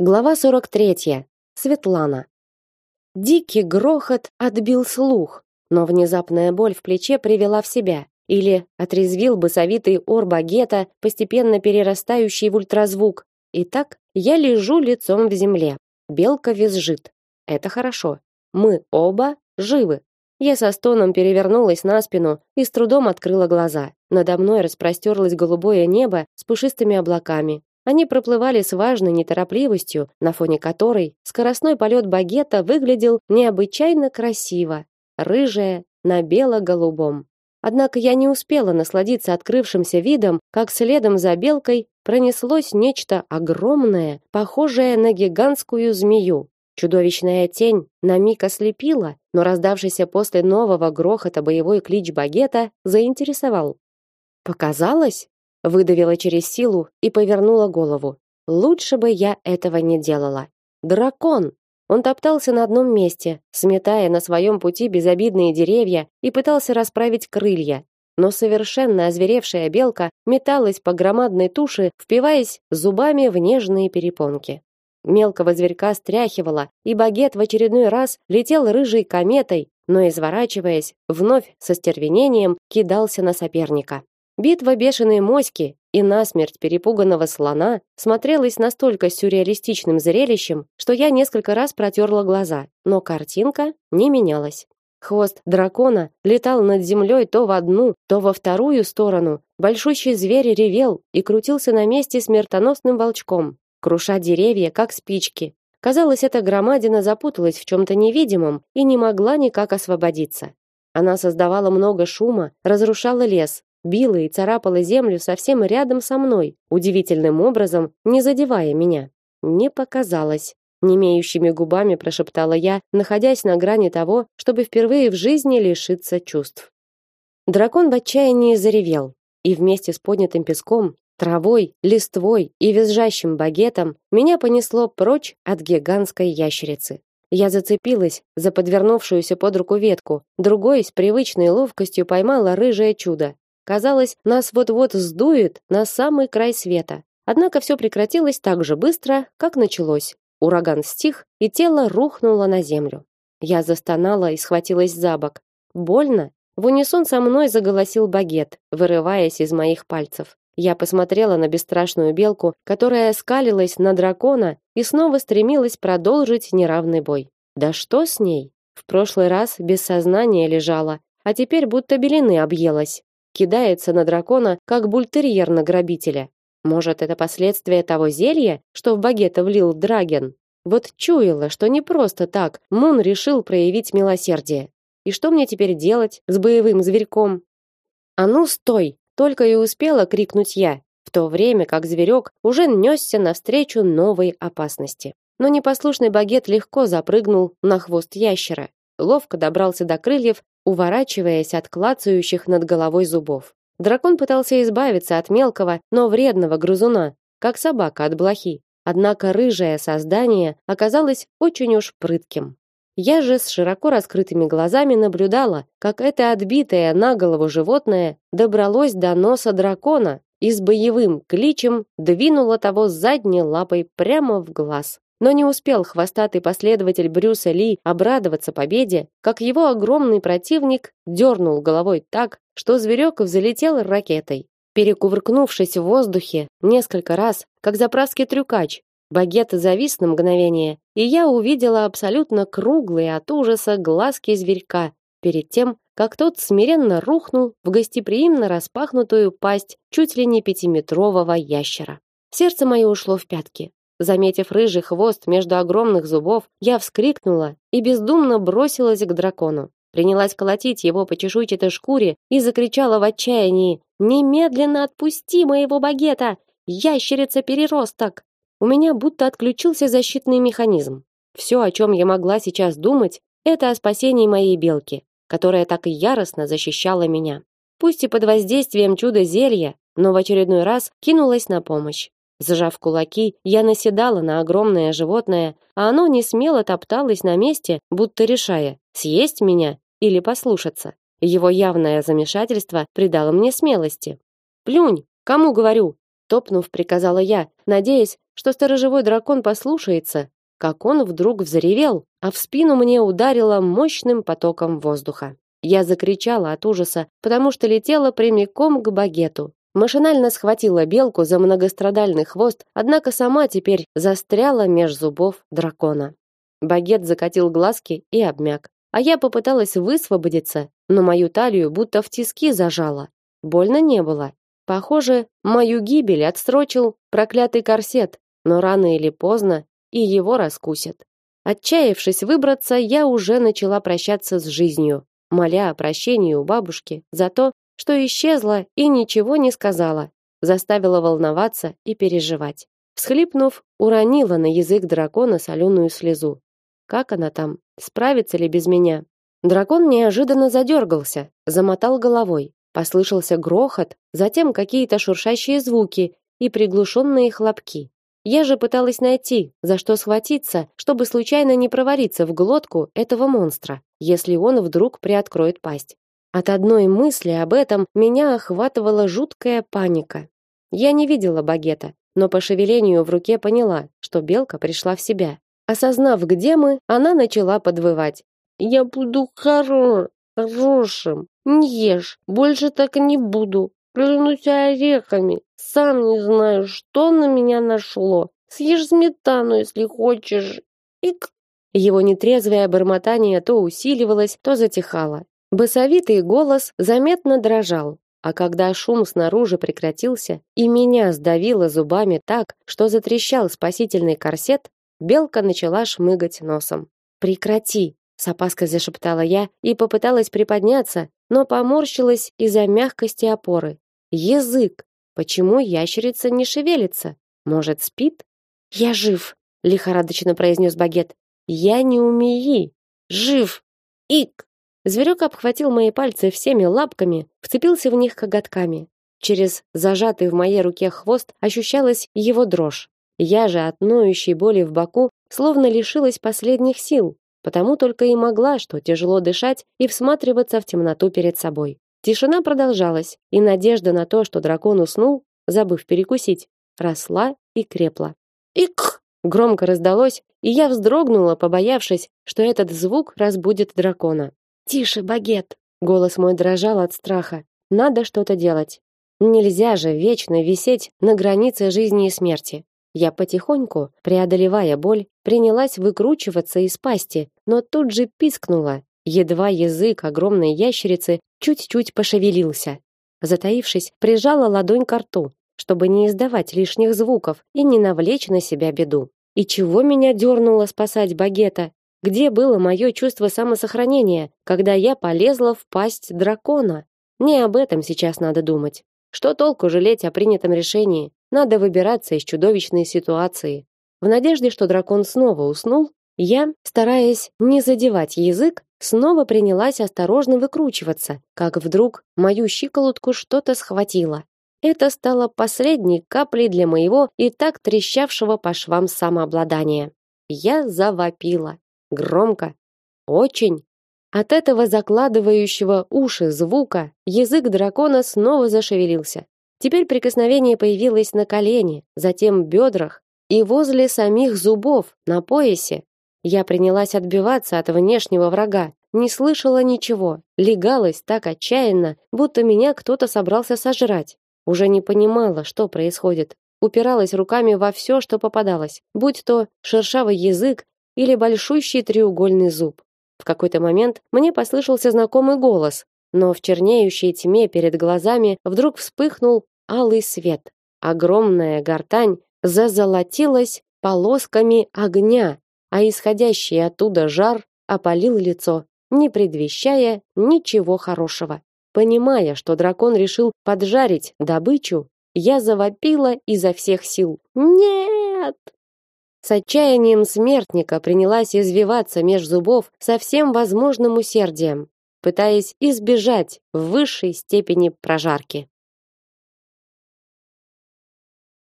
Глава 43. Светлана. Дикий грохот отбил слух, но внезапная боль в плече привела в себя, или отрезвил бы совитый ор багета, постепенно перерастающий в ультразвук. Итак, я лежу лицом в земле. Белка визжит. Это хорошо. Мы оба живы. Я со стоном перевернулась на спину и с трудом открыла глаза. Надо мной распростерлось голубое небо с пушистыми облаками, они проплывали с важной неторопливостью, на фоне которой скоростной полет багета выглядел необычайно красиво, рыжая на бело-голубом. Однако я не успела насладиться открывшимся видом, как следом за белкой пронеслось нечто огромное, похожее на гигантскую змею. Чудовищная тень на миг ослепила, но раздавшийся после нового грохота боевой клич багета заинтересовал. Показалось? Выдавила через силу и повернула голову. Лучше бы я этого не делала. Дракон. Он топтался на одном месте, сметая на своем пути безобидные деревья и пытался расправить крылья. Но совершенно озверевшая белка металась по громадной туше, впиваясь зубами в нежные перепонки. Мелкого зверька стряхивало, и багет в очередной раз летел рыжей кометой, но изворачиваясь, вновь со стервенением кидался на соперника. Битва бешеной моськи и насмерть перепуганного слона смотрелась настолько сюрреалистичным зрелищем, что я несколько раз протерла глаза, но картинка не менялась. Хвост дракона летал над землей то в одну, то во вторую сторону. Большущий зверь ревел и крутился на месте смертоносным волчком, круша деревья как спички. Казалось, эта громадина запуталась в чем то невидимом и не могла никак освободиться. Она создавала много шума, разрушала лес, била и царапала землю совсем рядом со мной, удивительным образом не задевая меня. Не показалось. Немеющими губами прошептала я, находясь на грани того, чтобы впервые в жизни лишиться чувств. Дракон в отчаянии заревел, и вместе с поднятым песком, травой, листвой и визжащим багетом меня понесло прочь от гигантской ящерицы. Я зацепилась за подвернувшуюся под руку ветку, другой с привычной ловкостью поймала рыжее чудо Казалось, нас вот-вот сдует на самый край света. Однако все прекратилось так же быстро, как началось. Ураган стих, и тело рухнуло на землю. Я застонала и схватилась за бок. Больно? В унисон со мной заголосил багет, вырываясь из моих пальцев. Я посмотрела на бесстрашную белку, которая скалилась на дракона и снова стремилась продолжить неравный бой. Да что с ней? В прошлый раз без сознания лежала, а теперь будто белины объелась кидается на дракона, как бультерьер на грабителя. Может, это последствия того зелья, что в багета влил Драген? Вот чуяла, что не просто так Мун решил проявить милосердие. И что мне теперь делать с боевым зверьком? А ну стой! Только и успела крикнуть я, в то время как зверек уже несся навстречу новой опасности. Но непослушный багет легко запрыгнул на хвост ящера, ловко добрался до крыльев уворачиваясь от клацающих над головой зубов. Дракон пытался избавиться от мелкого, но вредного грызуна, как собака от блохи. Однако рыжее создание оказалось очень уж прытким. Я же с широко раскрытыми глазами наблюдала, как это отбитое на голову животное добралось до носа дракона и с боевым кличем двинуло того задней лапой прямо в глаз. Но не успел хвостатый последователь Брюса Ли обрадоваться победе, как его огромный противник дернул головой так, что зверек взлетел ракетой. Перекувыркнувшись в воздухе несколько раз, как заправский трюкач, багет завис на мгновение, и я увидела абсолютно круглые от ужаса глазки зверька перед тем, как тот смиренно рухнул в гостеприимно распахнутую пасть чуть ли не пятиметрового ящера. Сердце мое ушло в пятки. Заметив рыжий хвост между огромных зубов, я вскрикнула и бездумно бросилась к дракону. Принялась колотить его по чешуйчатой шкуре и закричала в отчаянии: "Немедленно отпусти моего багета, ящерица-переросток!" У меня будто отключился защитный механизм. Все, о чем я могла сейчас думать, это о спасении моей белки, которая так яростно защищала меня. Пусть и под воздействием чудо-зелья, но в очередной раз кинулась на помощь. Зажав кулаки, я наседала на огромное животное, а оно не смело топталось на месте, будто решая, съесть меня или послушаться. Его явное замешательство придало мне смелости. "Плюнь, кому говорю?" топнув, приказала я, надеясь, что сторожевой дракон послушается, как он вдруг взревел, а в спину мне ударило мощным потоком воздуха. Я закричала от ужаса, потому что летела прямиком к багету. Машинально схватила белку за многострадальный хвост, однако сама теперь застряла меж зубов дракона. Багет закатил глазки и обмяк. А я попыталась высвободиться, но мою талию будто в тиски зажало. Больно не было. Похоже, мою гибель отсрочил проклятый корсет, но рано или поздно и его раскусят. Отчаявшись выбраться, я уже начала прощаться с жизнью, моля о прощении у бабушки за то, что исчезла и ничего не сказала, заставила волноваться и переживать. Всхлипнув, уронила на язык дракона соленую слезу. Как она там? Справится ли без меня? Дракон неожиданно задергался, замотал головой. Послышался грохот, затем какие-то шуршащие звуки и приглушенные хлопки. Я же пыталась найти, за что схватиться, чтобы случайно не провалиться в глотку этого монстра, если он вдруг приоткроет пасть. От одной мысли об этом меня охватывала жуткая паника. Я не видела багета, но по шевелению в руке поняла, что белка пришла в себя. Осознав, где мы, она начала подвывать. «Я буду хоро... хорошим. Не ешь. Больше так не буду. Клянусь орехами. Сам не знаю, что на меня нашло. Съешь сметану, если хочешь. Ик». Его нетрезвое бормотание то усиливалось, то затихало. Басовитый голос заметно дрожал, а когда шум снаружи прекратился и меня сдавило зубами так, что затрещал спасительный корсет, белка начала шмыгать носом. «Прекрати!» — с опаской зашептала я и попыталась приподняться, но поморщилась из-за мягкости опоры. «Язык! Почему ящерица не шевелится? Может, спит?» «Я жив!» — лихорадочно произнес Багет. «Я не умею! Жив! Ик!» Зверек обхватил мои пальцы всеми лапками, вцепился в них коготками. Через зажатый в моей руке хвост ощущалась его дрожь. Я же от ноющей боли в боку словно лишилась последних сил, потому только и могла что тяжело дышать и всматриваться в темноту перед собой. Тишина продолжалась, и надежда на то, что дракон уснул, забыв перекусить, росла и крепла. «Ик!» громко раздалось, и я вздрогнула, побоявшись, что этот звук разбудит дракона. Тише, багет. Голос мой дрожал от страха. Надо что-то делать. Нельзя же вечно висеть на границе жизни и смерти. Я потихоньку, преодолевая боль, принялась выкручиваться из пасти, но тут же пискнула. Едва язык огромной ящерицы чуть-чуть пошевелился. Затаившись, прижала ладонь к рту, чтобы не издавать лишних звуков и не навлечь на себя беду. И чего меня дернуло спасать багета? Где было мое чувство самосохранения, когда я полезла в пасть дракона? Не об этом сейчас надо думать. Что толку жалеть о принятом решении? Надо выбираться из чудовищной ситуации. В надежде, что дракон снова уснул, я, стараясь не задевать язык, снова принялась осторожно выкручиваться, как вдруг мою щиколотку что-то схватило. Это стало последней каплей для моего и так трещавшего по швам самообладания. Я завопила громко, очень. От этого закладывающего уши звука язык дракона снова зашевелился. Теперь прикосновение появилось на колене, затем бедрах и возле самих зубов на поясе. Я принялась отбиваться от внешнего врага, не слышала ничего, легалась так отчаянно, будто меня кто-то собрался сожрать. Уже не понимала, что происходит. Упиралась руками во все, что попадалось, будь то шершавый язык или большущий треугольный зуб. В какой-то момент мне послышался знакомый голос, но в чернеющей тьме перед глазами вдруг вспыхнул алый свет. Огромная гортань зазолотилась полосками огня, а исходящий оттуда жар опалил лицо, не предвещая ничего хорошего. Понимая, что дракон решил поджарить добычу, я завопила изо всех сил. «Нет!» С отчаянием смертника принялась извиваться меж зубов со всем возможным усердием, пытаясь избежать в высшей степени прожарки.